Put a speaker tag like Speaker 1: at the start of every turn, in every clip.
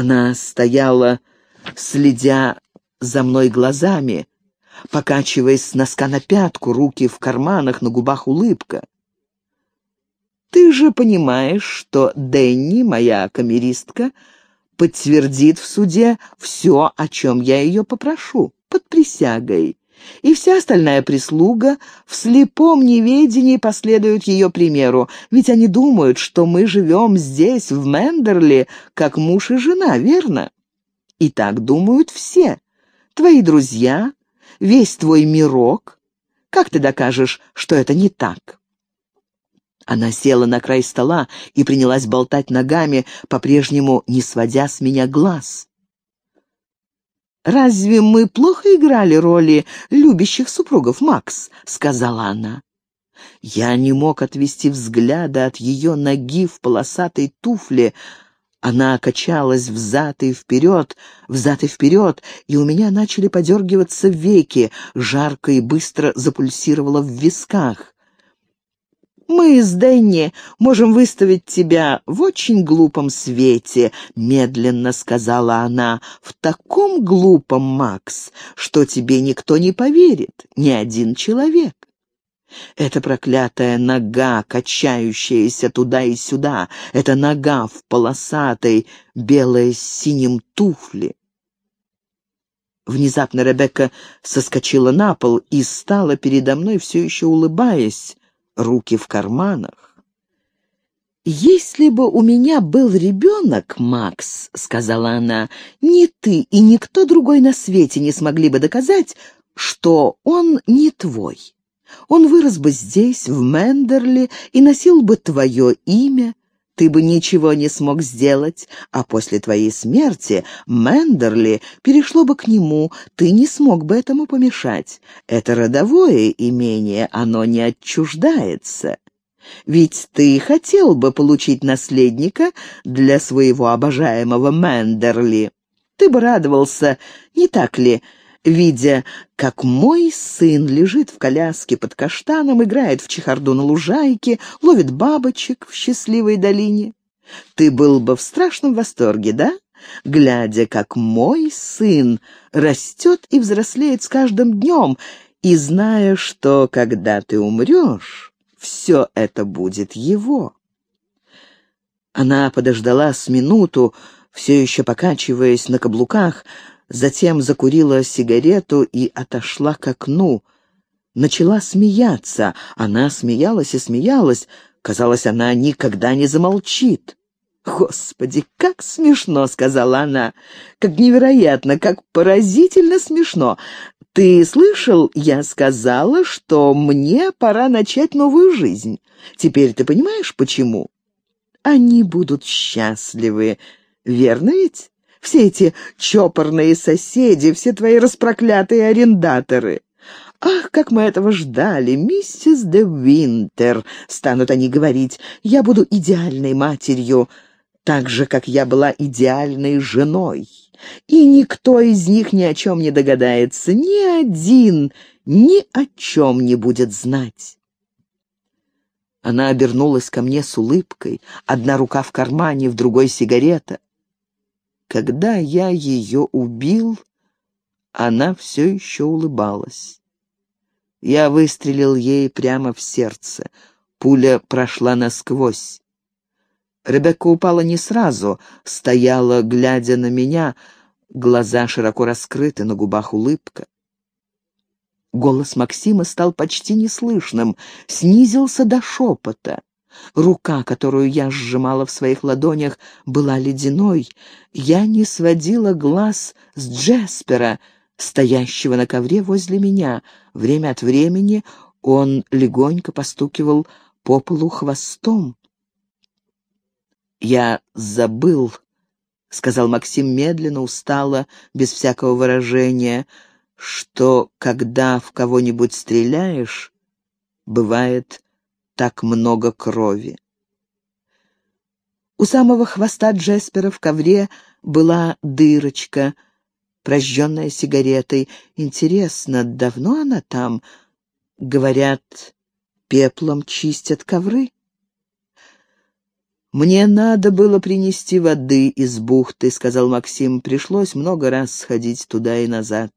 Speaker 1: Она стояла, следя за мной глазами, покачиваясь с носка на пятку, руки в карманах, на губах улыбка. «Ты же понимаешь, что Денни, моя камеристка, подтвердит в суде все, о чем я ее попрошу, под присягой и вся остальная прислуга в слепом неведении последуют ее примеру, ведь они думают, что мы живем здесь, в Мендерли, как муж и жена, верно? И так думают все. Твои друзья, весь твой мирок. Как ты докажешь, что это не так?» Она села на край стола и принялась болтать ногами, по-прежнему не сводя с меня глаз. «Разве мы плохо играли роли любящих супругов, Макс?» — сказала она. Я не мог отвести взгляда от ее ноги в полосатой туфле. Она качалась взад и вперед, взад и вперед, и у меня начали подергиваться веки, жарко и быстро запульсировало в висках. Мы с Дэнни можем выставить тебя в очень глупом свете», — медленно сказала она. «В таком глупом, Макс, что тебе никто не поверит, ни один человек». Эта проклятая нога, качающаяся туда и сюда, эта нога в полосатой, белой с синим туфле. Внезапно Ребекка соскочила на пол и стала передо мной, все еще улыбаясь руки в карманах. «Если бы у меня был ребенок, Макс, — сказала она, — ни ты и никто другой на свете не смогли бы доказать, что он не твой. Он вырос бы здесь, в Мендерли, и носил бы твое имя. Ты бы ничего не смог сделать, а после твоей смерти Мендерли перешло бы к нему, ты не смог бы этому помешать. Это родовое имение, оно не отчуждается. Ведь ты хотел бы получить наследника для своего обожаемого Мендерли. Ты бы радовался, не так ли, видя, как мой сын лежит в коляске под каштаном, играет в чехарду на лужайке, ловит бабочек в счастливой долине. Ты был бы в страшном восторге, да? Глядя, как мой сын растет и взрослеет с каждым днем, и зная, что, когда ты умрешь, все это будет его. Она подождала с минуту, все еще покачиваясь на каблуках, затем закурила сигарету и отошла к окну. Начала смеяться. Она смеялась и смеялась. Казалось, она никогда не замолчит. «Господи, как смешно!» — сказала она. «Как невероятно, как поразительно смешно! Ты слышал, я сказала, что мне пора начать новую жизнь. Теперь ты понимаешь, почему?» «Они будут счастливы, верно ведь?» Все эти чопорные соседи, все твои распроклятые арендаторы. «Ах, как мы этого ждали, миссис де Винтер!» — станут они говорить. «Я буду идеальной матерью, так же, как я была идеальной женой. И никто из них ни о чем не догадается, ни один ни о чем не будет знать». Она обернулась ко мне с улыбкой, одна рука в кармане, в другой сигарета. Когда я ее убил, она все еще улыбалась. Я выстрелил ей прямо в сердце. Пуля прошла насквозь. Ребекка упала не сразу, стояла, глядя на меня, глаза широко раскрыты, на губах улыбка. Голос Максима стал почти неслышным, снизился до шепота. Рука, которую я сжимала в своих ладонях, была ледяной. Я не сводила глаз с Джеспера, стоящего на ковре возле меня. Время от времени он легонько постукивал по полу хвостом. «Я забыл», — сказал Максим медленно, устало, без всякого выражения, «что, когда в кого-нибудь стреляешь, бывает так много крови. У самого хвоста Джеспера в ковре была дырочка, прожженная сигаретой. Интересно, давно она там? Говорят, пеплом чистят ковры. «Мне надо было принести воды из бухты», — сказал Максим. «Пришлось много раз сходить туда и назад.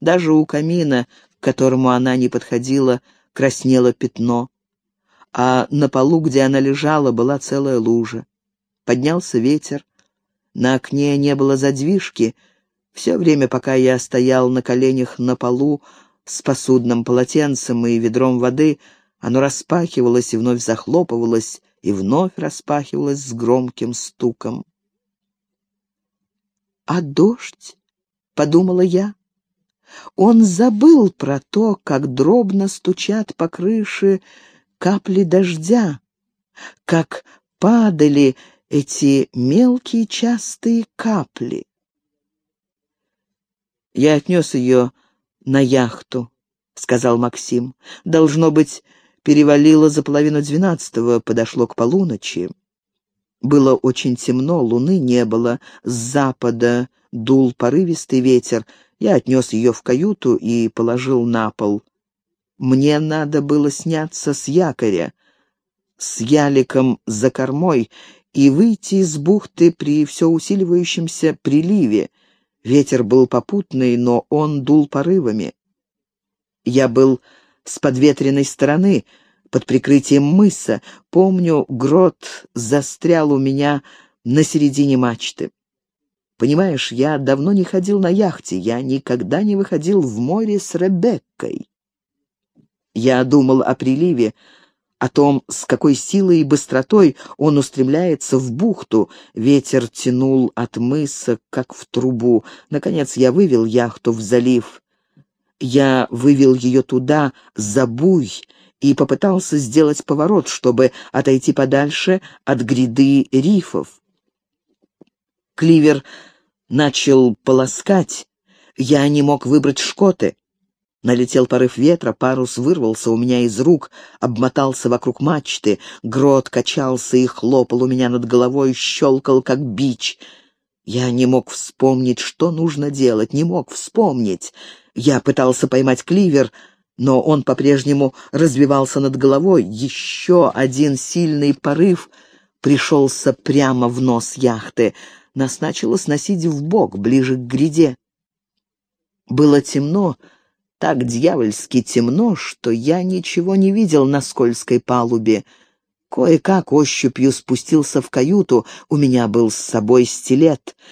Speaker 1: Даже у камина, к которому она не подходила, краснело пятно. А на полу, где она лежала, была целая лужа. Поднялся ветер. На окне не было задвижки. Все время, пока я стоял на коленях на полу с посудным полотенцем и ведром воды, оно распахивалось и вновь захлопывалось, и вновь распахивалась с громким стуком. «А дождь?» — подумала я. Он забыл про то, как дробно стучат по крыше капли дождя, как падали эти мелкие частые капли. «Я отнес ее на яхту», — сказал Максим. «Должно быть, перевалило за половину двенадцатого, подошло к полуночи. Было очень темно, луны не было, с запада дул порывистый ветер. Я отнес ее в каюту и положил на пол. Мне надо было сняться с якоря, с яликом за кормой и выйти из бухты при все усиливающемся приливе. Ветер был попутный, но он дул порывами. Я был с подветренной стороны, под прикрытием мыса. Помню, грот застрял у меня на середине мачты. Понимаешь, я давно не ходил на яхте, я никогда не выходил в море с Ребеккой. Я думал о приливе, о том, с какой силой и быстротой он устремляется в бухту. Ветер тянул от мыса, как в трубу. Наконец я вывел яхту в залив. Я вывел ее туда, за буй, и попытался сделать поворот, чтобы отойти подальше от гряды рифов. Кливер начал полоскать. Я не мог выбрать шкоты. Налетел порыв ветра, парус вырвался у меня из рук, обмотался вокруг мачты, грот качался и хлопал у меня над головой, щелкал, как бич. Я не мог вспомнить, что нужно делать, не мог вспомнить. Я пытался поймать кливер, но он по-прежнему развивался над головой. Еще один сильный порыв пришелся прямо в нос яхты. Нас начало сносить в бок, ближе к гряде. Было темно, так дьявольски темно, что я ничего не видел на скользкой палубе. Кое-как ощупью спустился в каюту, у меня был с собой стилет —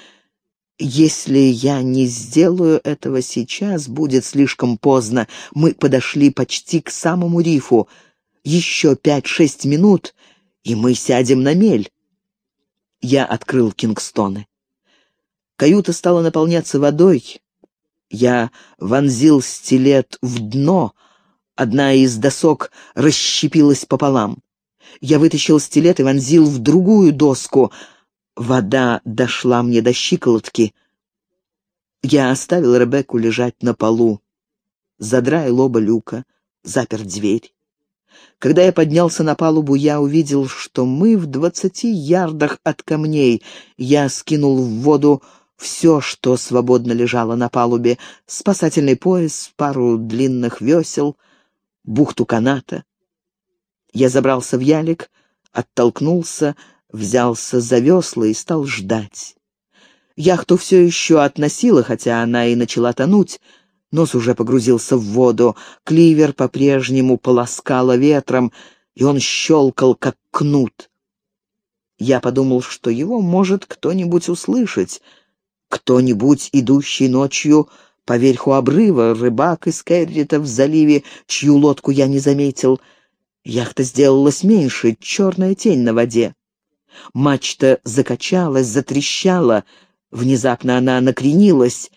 Speaker 1: если я не сделаю этого сейчас, будет слишком поздно. Мы подошли почти к самому рифу. Еще пять-шесть минут, и мы сядем на мель. Я открыл Кингстоны. Каюта стала наполняться водой. Я вонзил стилет в дно. Одна из досок расщепилась пополам. Я вытащил стилет и вонзил в другую доску — Вода дошла мне до щиколотки. Я оставил Ребекку лежать на полу. Задраил оба люка, запер дверь. Когда я поднялся на палубу, я увидел, что мы в двадцати ярдах от камней. Я скинул в воду все, что свободно лежало на палубе, спасательный пояс, пару длинных весел, бухту каната. Я забрался в ялик, оттолкнулся, взялся за весла и стал ждать. Яхту все еще относила, хотя она и начала тонуть. Нос уже погрузился в воду, кливер по-прежнему полоскало ветром, и он щелкал, как кнут. Я подумал, что его может кто-нибудь услышать. Кто-нибудь, идущий ночью по верху обрыва, рыбак из Керрита в заливе, чью лодку я не заметил. Яхта сделалась меньше, черная тень на воде. Мачта закачалась, затрещала. Внезапно она накренилась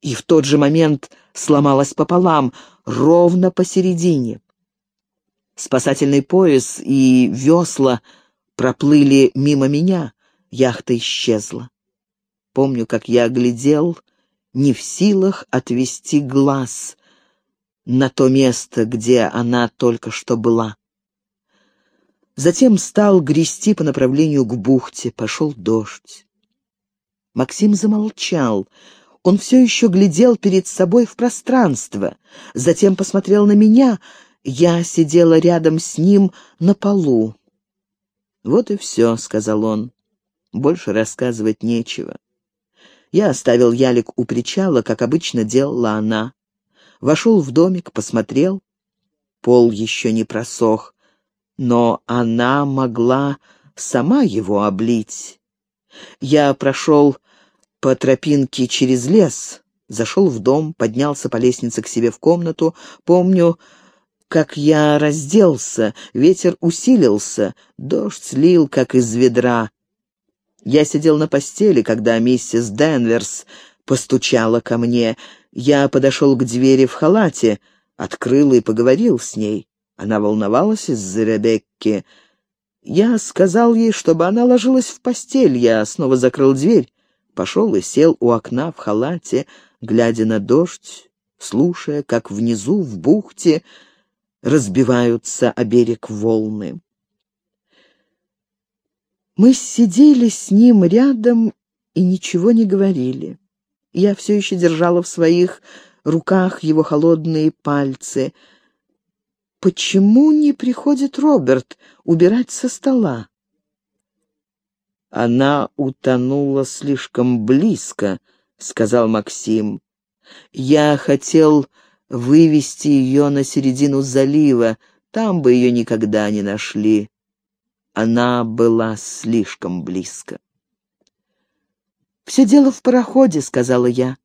Speaker 1: и в тот же момент сломалась пополам, ровно посередине. Спасательный пояс и весла проплыли мимо меня. Яхта исчезла. Помню, как я глядел, не в силах отвести глаз на то место, где она только что была. Затем стал грести по направлению к бухте. Пошел дождь. Максим замолчал. Он все еще глядел перед собой в пространство. Затем посмотрел на меня. Я сидела рядом с ним на полу. «Вот и все», — сказал он. «Больше рассказывать нечего». Я оставил ялик у причала, как обычно делала она. Вошел в домик, посмотрел. Пол еще не просох, но она могла сама его облить. Я прошел по тропинке через лес, зашел в дом, поднялся по лестнице к себе в комнату. Помню, как я разделся, ветер усилился, дождь слил, как из ведра. Я сидел на постели, когда миссис Денверс постучала ко мне. Я подошел к двери в халате, открыл и поговорил с ней. Она волновалась из-за Ребекки. Я сказал ей, чтобы она ложилась в постель. Я снова закрыл дверь, пошел и сел у окна в халате, глядя на дождь, слушая, как внизу, в бухте, разбиваются о берег волны. Мы сидели с ним рядом и ничего не говорили. Я все еще держала в своих руках его холодные пальцы. «Почему не приходит Роберт убирать со стола?» «Она утонула слишком близко», — сказал Максим. «Я хотел вывести ее на середину залива, там бы ее никогда не нашли. Она была слишком близко. «Все дело в пароходе», — сказала я.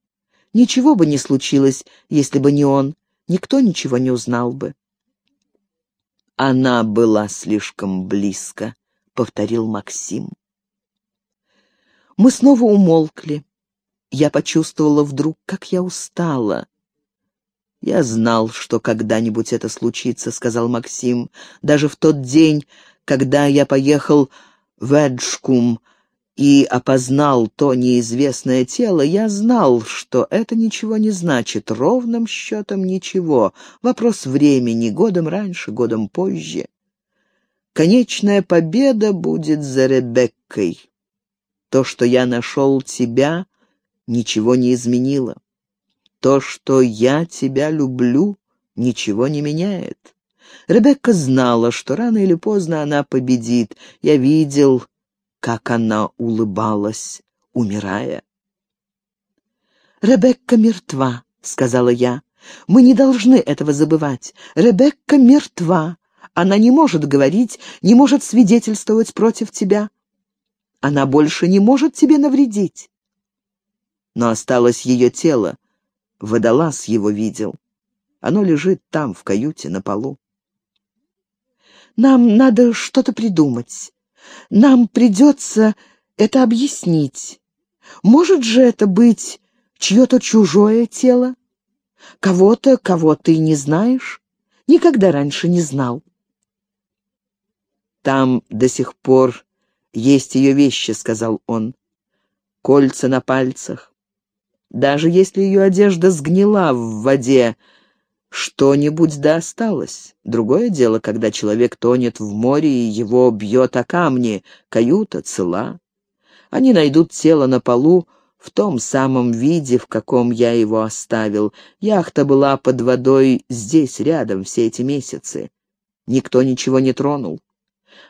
Speaker 1: «Ничего бы не случилось, если бы не он. Никто ничего не узнал бы». «Она была слишком близко», — повторил Максим. Мы снова умолкли. Я почувствовала вдруг, как я устала. «Я знал, что когда-нибудь это случится», — сказал Максим. «Даже в тот день, когда я поехал в Эджкум и опознал то неизвестное тело, я знал, что это ничего не значит, ровным счетом ничего. Вопрос времени, годом раньше, годом позже. Конечная победа будет за Ребеккой. То, что я нашел тебя, ничего не изменило. То, что я тебя люблю, ничего не меняет. Ребекка знала, что рано или поздно она победит. Я видел, как она улыбалась, умирая. «Ребекка мертва», — сказала я. «Мы не должны этого забывать. Ребекка мертва. Она не может говорить, не может свидетельствовать против тебя. Она больше не может тебе навредить». Но осталось ее тело. Водолаз его видел. Оно лежит там, в каюте, на полу. Нам надо что-то придумать. Нам придется это объяснить. Может же это быть чье-то чужое тело? Кого-то, кого ты не знаешь? Никогда раньше не знал. «Там до сих пор есть ее вещи», — сказал он. «Кольца на пальцах. Даже если ее одежда сгнила в воде, что-нибудь да осталось. Другое дело, когда человек тонет в море и его бьет о камни, каюта цела. Они найдут тело на полу в том самом виде, в каком я его оставил. Яхта была под водой здесь, рядом, все эти месяцы. Никто ничего не тронул.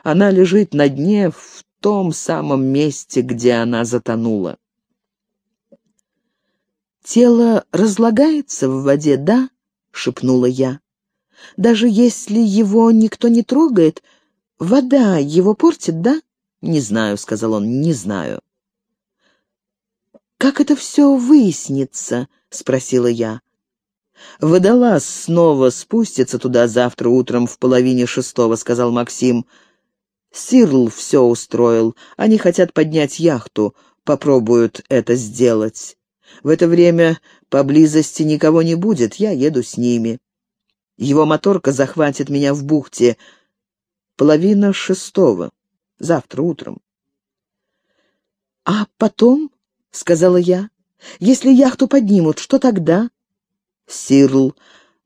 Speaker 1: Она лежит на дне в том самом месте, где она затонула. Тело разлагается в воде, да? — шепнула я. «Даже если его никто не трогает, вода его портит, да?» «Не знаю», — сказал он, — «не знаю». «Как это все выяснится?» — спросила я. «Водолаз снова спустится туда завтра утром в половине шестого», — сказал Максим. «Сирл все устроил. Они хотят поднять яхту, попробуют это сделать. В это время поблизости никого не будет, я еду с ними. Его моторка захватит меня в бухте. Половина шестого. Завтра утром. «А потом?» — сказала я. «Если яхту поднимут, что тогда?» Сирл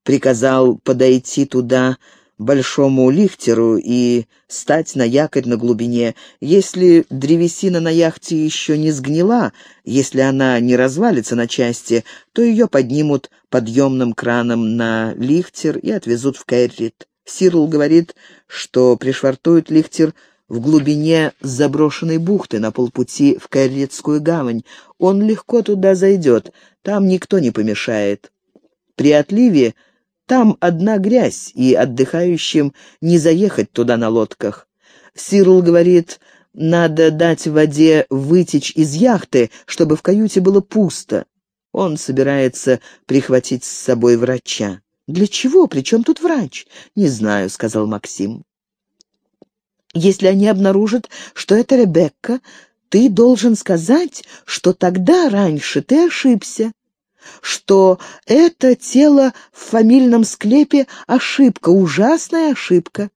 Speaker 1: приказал подойти туда большому лихтеру и стать на якорь на глубине. Если древесина на яхте еще не сгнила, если она не развалится на части, то ее поднимут подъемным краном на лихтер и отвезут в Кэррит. Сирл говорит, что пришвартуют лихтер в глубине заброшенной бухты на полпути в Кэрритскую гавань. Он легко туда зайдет, там никто не помешает. При отливе там одна грязь, и отдыхающим не заехать туда на лодках. Сирл говорит, надо дать воде вытечь из яхты, чтобы в каюте было пусто. Он собирается прихватить с собой врача. «Для чего? Причем тут врач?» «Не знаю», — сказал Максим. Если они обнаружат, что это Ребекка, ты должен сказать, что тогда раньше ты ошибся, что это тело в фамильном склепе — ошибка, ужасная ошибка,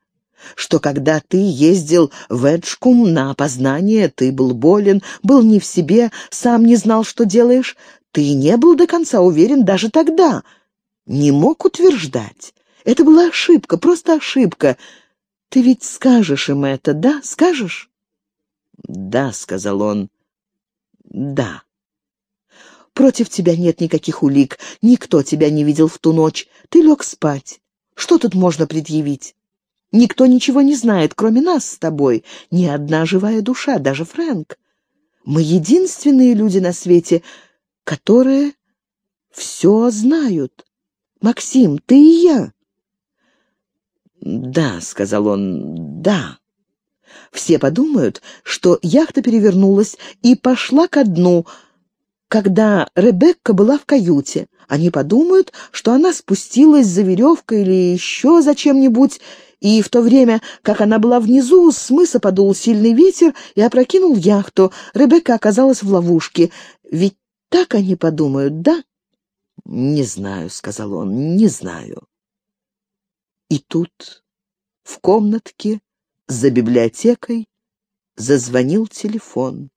Speaker 1: что когда ты ездил в Эджкум на опознание, ты был болен, был не в себе, сам не знал, что делаешь, ты не был до конца уверен даже тогда, не мог утверждать. Это была ошибка, просто ошибка — ты ведь скажешь им это, да? Скажешь?»
Speaker 2: «Да», — сказал он, — «да».
Speaker 1: «Против тебя нет никаких улик, никто тебя не видел в ту ночь. Ты лег спать. Что тут можно предъявить? Никто ничего не знает, кроме нас с тобой. Ни одна живая душа, даже Фрэнк. Мы единственные люди на свете, которые все знают. Максим, ты и я.
Speaker 2: «Да», — сказал он, — «да».
Speaker 1: Все подумают, что яхта перевернулась и пошла ко дну, когда Ребекка была в каюте. Они подумают, что она спустилась за веревкой или еще за чем-нибудь, и в то время, как она была внизу, с мыса подул сильный ветер и опрокинул яхту. Ребекка оказалась в ловушке. Ведь так они подумают, да?
Speaker 2: «Не знаю», — сказал он, — «не знаю».
Speaker 1: И тут в комнатке за библиотекой зазвонил телефон.